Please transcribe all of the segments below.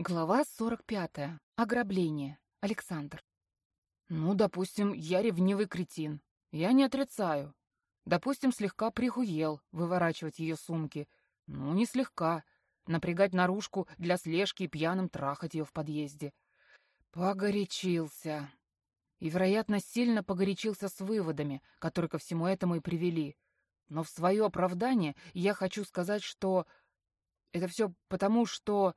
Глава 45. Ограбление. Александр. Ну, допустим, я ревнивый кретин. Я не отрицаю. Допустим, слегка прихуел выворачивать ее сумки. Ну, не слегка. Напрягать наружку для слежки и пьяным трахать ее в подъезде. Погорячился. И, вероятно, сильно погорячился с выводами, которые ко всему этому и привели. Но в свое оправдание я хочу сказать, что... Это все потому, что...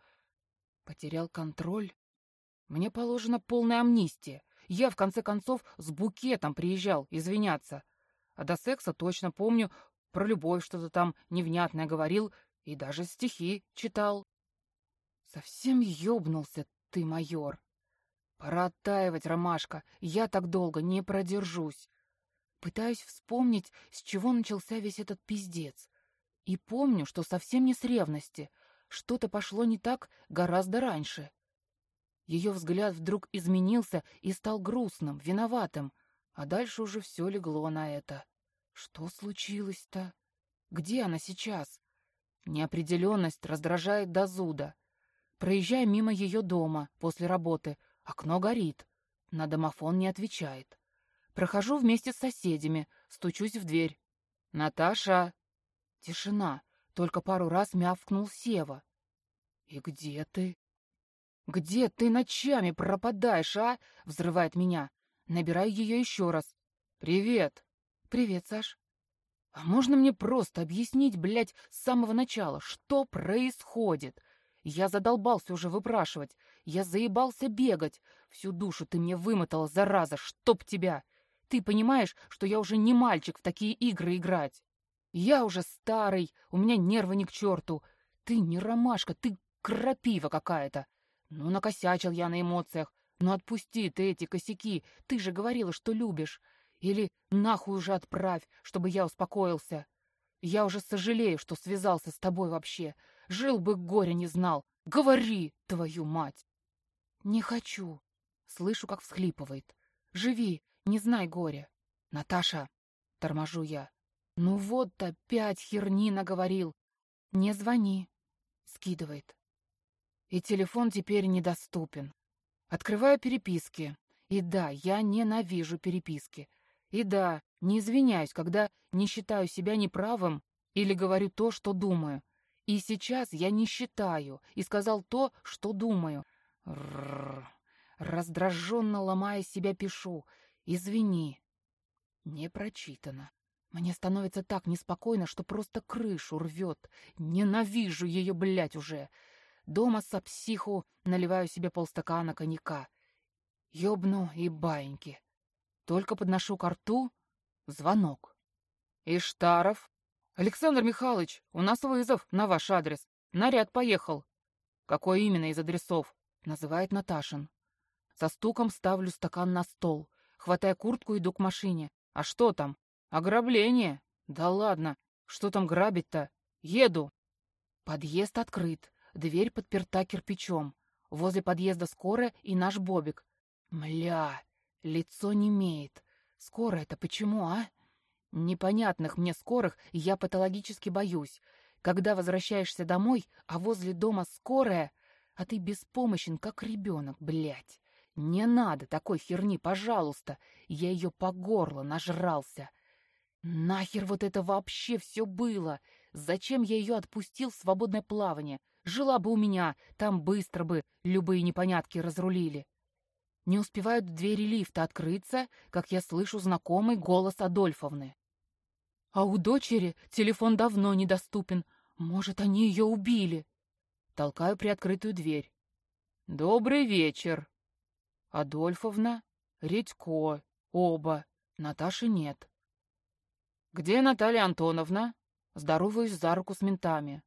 Потерял контроль? Мне положена полная амнистия. Я, в конце концов, с букетом приезжал извиняться. А до секса точно помню, про любовь что-то там невнятное говорил и даже стихи читал. Совсем ёбнулся ты, майор. Пора оттаивать, ромашка, я так долго не продержусь. Пытаюсь вспомнить, с чего начался весь этот пиздец. И помню, что совсем не с ревности — что-то пошло не так гораздо раньше. Ее взгляд вдруг изменился и стал грустным, виноватым, а дальше уже все легло на это. Что случилось-то? Где она сейчас? Неопределенность раздражает до зуда. Проезжая мимо ее дома после работы, окно горит. На домофон не отвечает. Прохожу вместе с соседями, стучусь в дверь. «Наташа!» Тишина. Только пару раз мявкнул Сева. «И где ты?» «Где ты ночами пропадаешь, а?» — взрывает меня. Набираю ее еще раз. «Привет!» «Привет, Саш». «А можно мне просто объяснить, блядь, с самого начала, что происходит?» Я задолбался уже выпрашивать. Я заебался бегать. Всю душу ты мне вымотала, зараза, чтоб тебя. Ты понимаешь, что я уже не мальчик в такие игры играть? Я уже старый, у меня нервы ни к черту. Ты не ромашка, ты крапива какая-то. Ну, накосячил я на эмоциях. Ну, отпусти ты эти косяки. Ты же говорила, что любишь. Или нахуй уже отправь, чтобы я успокоился. Я уже сожалею, что связался с тобой вообще. Жил бы, горя не знал. Говори, твою мать! Не хочу. Слышу, как всхлипывает. Живи, не знай горя. Наташа, торможу я. Ну вот опять херни наговорил. Не звони. Скидывает. И телефон теперь недоступен. Открываю переписки. И да, я ненавижу переписки. И да, не извиняюсь, когда не считаю себя неправым или говорю то, что думаю. И сейчас я не считаю и сказал то, что думаю. Раздраженно ломая себя пишу. Извини. Не прочитано. Мне становится так неспокойно, что просто крышу рвет. Ненавижу ее, блядь, уже. Дома со психу наливаю себе полстакана коньяка. Ёбну и баиньки. Только подношу ко рту звонок. «Иштаров?» «Александр Михайлович, у нас вызов на ваш адрес. Наряд поехал». «Какой именно из адресов?» — называет Наташин. Со стуком ставлю стакан на стол. Хватая куртку, иду к машине. «А что там?» «Ограбление?» «Да ладно. Что там грабить-то? Еду». Подъезд открыт. Дверь подперта кирпичом. Возле подъезда скорая и наш Бобик. Мля, лицо не имеет. Скоро это почему, а? Непонятных мне скорых я патологически боюсь. Когда возвращаешься домой, а возле дома скорая, а ты беспомощен, как ребенок, блядь. Не надо такой херни, пожалуйста. Я ее по горло нажрался. Нахер вот это вообще все было? Зачем я ее отпустил в свободное плавание? Жила бы у меня, там быстро бы любые непонятки разрулили. Не успевают двери лифта открыться, как я слышу знакомый голос Адольфовны. А у дочери телефон давно недоступен. Может, они ее убили. Толкаю приоткрытую дверь. Добрый вечер. Адольфовна, Редько, оба. Наташи нет. Где Наталья Антоновна? Здороваюсь за руку с ментами.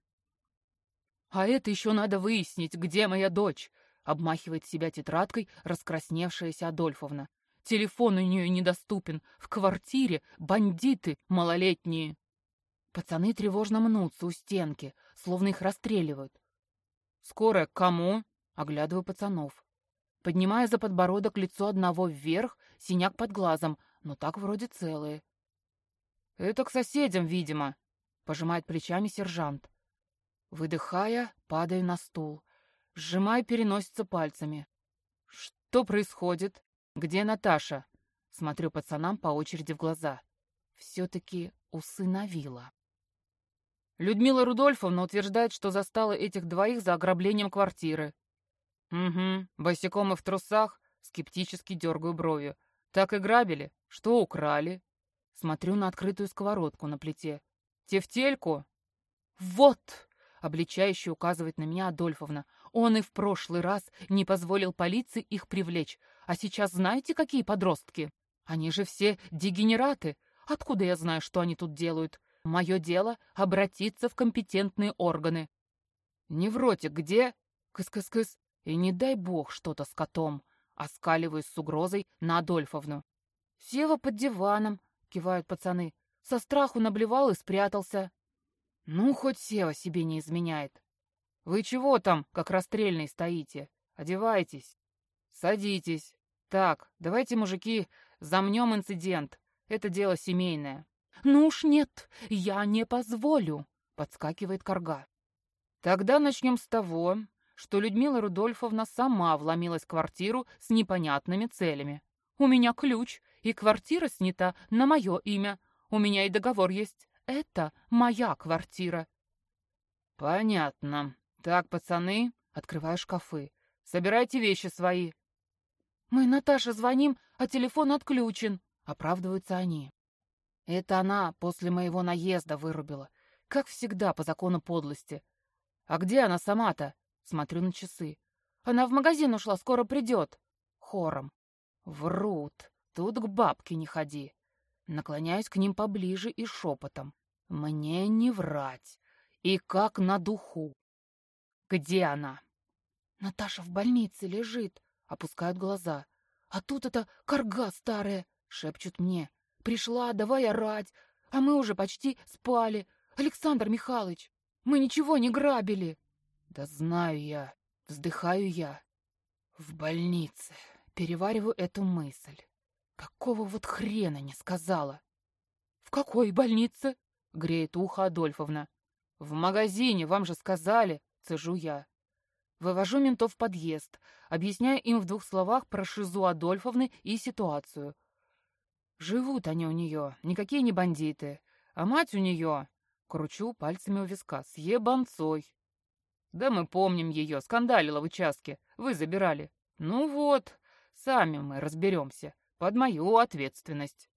«А это еще надо выяснить, где моя дочь!» — обмахивает себя тетрадкой раскрасневшаяся Адольфовна. «Телефон у нее недоступен. В квартире бандиты малолетние!» Пацаны тревожно мнутся у стенки, словно их расстреливают. «Скорая к кому?» — оглядываю пацанов. Поднимая за подбородок лицо одного вверх, синяк под глазом, но так вроде целые. «Это к соседям, видимо», — пожимает плечами сержант. Выдыхая, падаю на стул. Сжимаю переносится пальцами. Что происходит? Где Наташа? Смотрю пацанам по очереди в глаза. Все-таки усыновила. Людмила Рудольфовна утверждает, что застала этих двоих за ограблением квартиры. Угу, босиком и в трусах, скептически дергаю бровью. Так и грабили? Что украли? Смотрю на открытую сковородку на плите. Тефтельку? Вот! Обличающе указывает на меня Адольфовна. Он и в прошлый раз не позволил полиции их привлечь. А сейчас знаете, какие подростки? Они же все дегенераты. Откуда я знаю, что они тут делают? Мое дело — обратиться в компетентные органы. Невротик где? Кыс-кыс-кыс. И не дай бог что-то с котом. Оскаливаюсь с угрозой на Адольфовну. Сева под диваном, кивают пацаны. Со страху наблевал и спрятался. Ну, хоть Сева себе не изменяет. Вы чего там, как расстрельный, стоите? Одевайтесь. Садитесь. Так, давайте, мужики, замнем инцидент. Это дело семейное. «Ну уж нет, я не позволю», — подскакивает Карга. «Тогда начнем с того, что Людмила Рудольфовна сама вломилась в квартиру с непонятными целями. У меня ключ, и квартира снята на мое имя. У меня и договор есть. Это моя квартира». «Понятно. Так, пацаны, открываю шкафы. Собирайте вещи свои». «Мы Наташе звоним, а телефон отключен», — оправдываются они. Это она после моего наезда вырубила. Как всегда, по закону подлости. А где она сама-то? Смотрю на часы. Она в магазин ушла, скоро придет. Хором. Врут. Тут к бабке не ходи. Наклоняюсь к ним поближе и шепотом. Мне не врать. И как на духу. Где она? Наташа в больнице лежит. Опускают глаза. А тут эта корга старая, шепчут мне. Пришла, давай орать, а мы уже почти спали. Александр Михайлович, мы ничего не грабили. Да знаю я, вздыхаю я. В больнице. Перевариваю эту мысль. Какого вот хрена не сказала? В какой больнице? Греет ухо Адольфовна. В магазине, вам же сказали, цежу я. Вывожу ментов в подъезд, объясняя им в двух словах про шизу Адольфовны и ситуацию. Живут они у нее, никакие не бандиты. А мать у нее, кручу пальцами у виска, с ебанцой. Да мы помним ее, скандалила в участке. Вы забирали. Ну вот, сами мы разберемся. Под мою ответственность.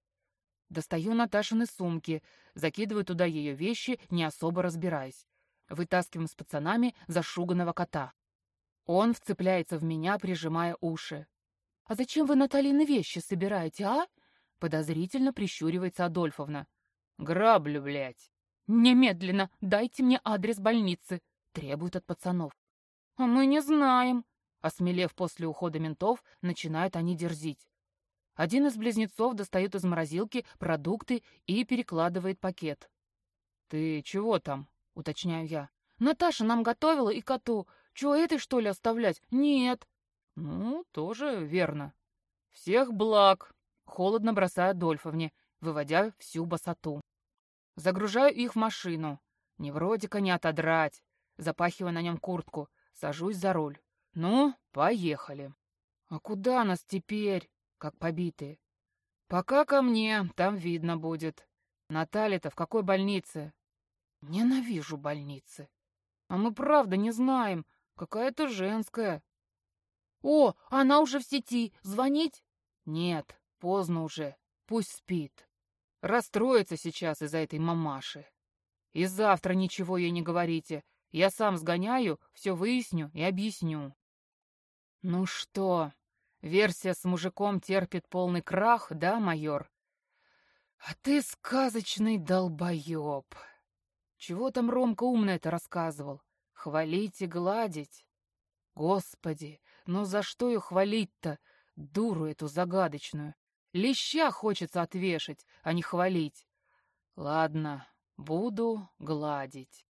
Достаю Наташины сумки, закидываю туда ее вещи, не особо разбираясь. Вытаскиваем с пацанами зашуганного кота. Он вцепляется в меня, прижимая уши. «А зачем вы Наталины вещи собираете, а?» Подозрительно прищуривается Адольфовна. «Граблю, блядь!» «Немедленно дайте мне адрес больницы!» Требует от пацанов. «А мы не знаем!» Осмелев после ухода ментов, начинают они дерзить. Один из близнецов достает из морозилки продукты и перекладывает пакет. «Ты чего там?» — уточняю я. «Наташа нам готовила и коту. Чего этой, что ли, оставлять? Нет!» «Ну, тоже верно. Всех благ!» Холодно бросаю Адольфовне, выводя всю босоту. Загружаю их в машину. Невротика не отодрать. Запахиваю на нем куртку. Сажусь за руль. Ну, поехали. А куда нас теперь? Как побитые. Пока ко мне, там видно будет. Наталья-то в какой больнице? Ненавижу больницы. А мы правда не знаем. Какая-то женская. О, она уже в сети. Звонить? Нет, Поздно уже, пусть спит. Расстроится сейчас из-за этой мамаши. И завтра ничего ей не говорите. Я сам сгоняю, все выясню и объясню. Ну что, версия с мужиком терпит полный крах, да, майор? А ты сказочный долбоеб. Чего там Ромка умно-то рассказывал? Хвалить и гладить? Господи, ну за что ее хвалить-то, дуру эту загадочную? Леща хочется отвешать, а не хвалить. Ладно, буду гладить.